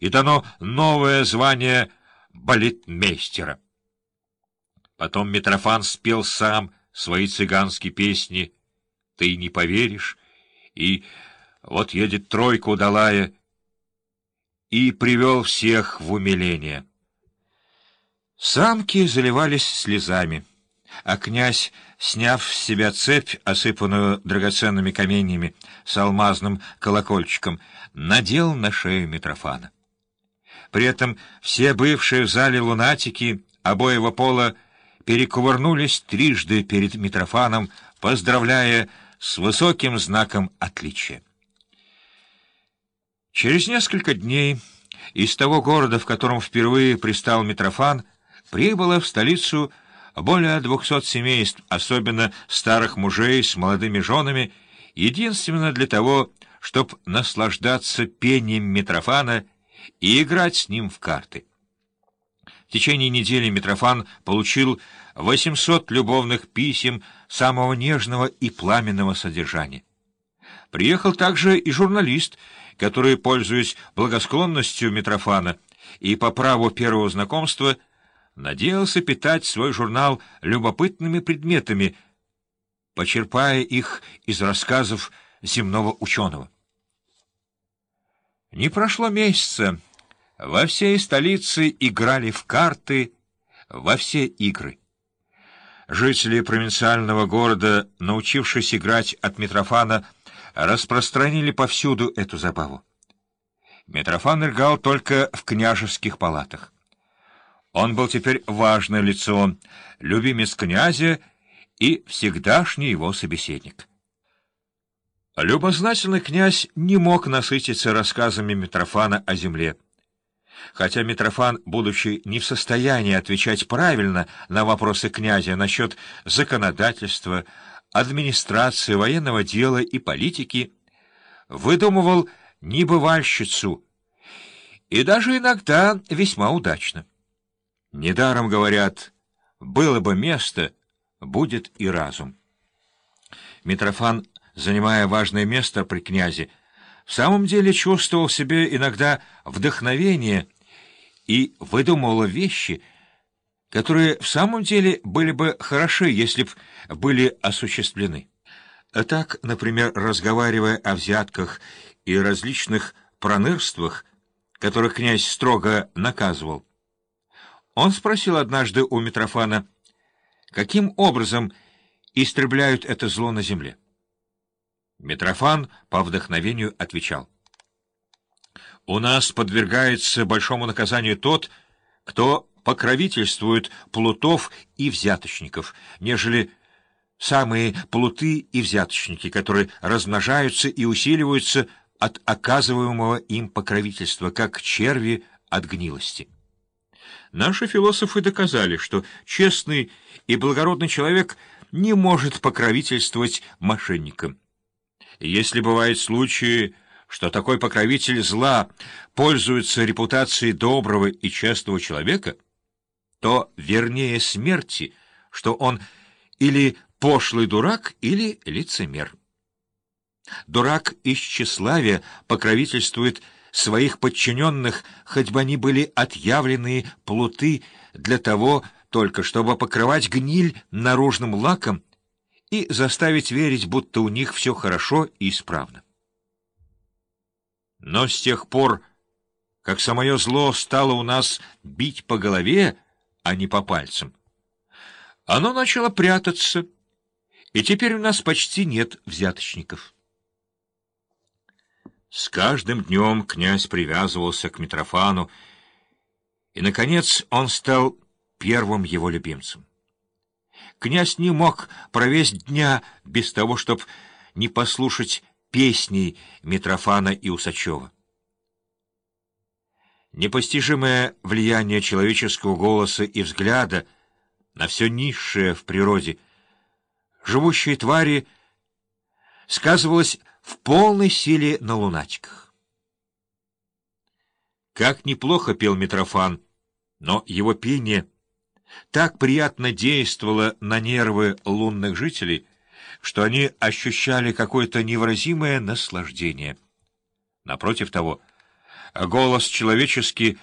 и дано новое звание балетмейстера. Потом Митрофан спел сам свои цыганские песни «Ты не поверишь» и «Вот едет тройка удалая» и привел всех в умиление. Самки заливались слезами, а князь, сняв с себя цепь, осыпанную драгоценными каменьями с алмазным колокольчиком, надел на шею Митрофана. При этом все бывшие в зале лунатики обоего пола перекувырнулись трижды перед Митрофаном, поздравляя с высоким знаком отличия. Через несколько дней из того города, в котором впервые пристал Митрофан, прибыло в столицу более двухсот семейств, особенно старых мужей с молодыми женами, единственно для того, чтобы наслаждаться пением Митрофана и играть с ним в карты. В течение недели Митрофан получил 800 любовных писем самого нежного и пламенного содержания. Приехал также и журналист, который, пользуясь благосклонностью Митрофана и по праву первого знакомства, надеялся питать свой журнал любопытными предметами, почерпая их из рассказов земного ученого. Не прошло месяца, во всей столице играли в карты, во все игры. Жители провинциального города, научившись играть от Митрофана, распространили повсюду эту забаву. Митрофан играл только в княжеских палатах. Он был теперь важное лицо, любимец князя и всегдашний его собеседник. Любознательный князь не мог насытиться рассказами Митрофана о земле. Хотя Митрофан, будучи не в состоянии отвечать правильно на вопросы князя насчет законодательства, администрации, военного дела и политики, выдумывал небывальщицу, и даже иногда весьма удачно. Недаром говорят, было бы место, будет и разум. Митрофан, занимая важное место при князе, в самом деле чувствовал в себе иногда вдохновение и выдумывал вещи, которые в самом деле были бы хороши, если б были осуществлены. Так, например, разговаривая о взятках и различных пронырствах, которых князь строго наказывал, он спросил однажды у Митрофана, каким образом истребляют это зло на земле. Митрофан по вдохновению отвечал. «У нас подвергается большому наказанию тот, кто покровительствует плутов и взяточников, нежели самые плуты и взяточники, которые размножаются и усиливаются от оказываемого им покровительства, как черви от гнилости. Наши философы доказали, что честный и благородный человек не может покровительствовать мошенникам. Если бывают случаи, что такой покровитель зла пользуется репутацией доброго и честного человека, то вернее смерти, что он или пошлый дурак, или лицемер. Дурак из тщеславия покровительствует своих подчиненных, хоть бы они были отъявленные плуты для того, только чтобы покрывать гниль наружным лаком и заставить верить, будто у них все хорошо и исправно. Но с тех пор, как самое зло стало у нас бить по голове, а не по пальцам, оно начало прятаться, и теперь у нас почти нет взяточников. С каждым днем князь привязывался к Митрофану, и, наконец, он стал первым его любимцем. Князь не мог провесть дня без того, чтобы не послушать песней Митрофана и Усачева. Непостижимое влияние человеческого голоса и взгляда на все низшее в природе, живущие твари, сказывалось в полной силе на лунатиках. Как неплохо пел Митрофан, но его пение так приятно действовало на нервы лунных жителей, что они ощущали какое-то невыразимое наслаждение. Напротив того, голос человеческий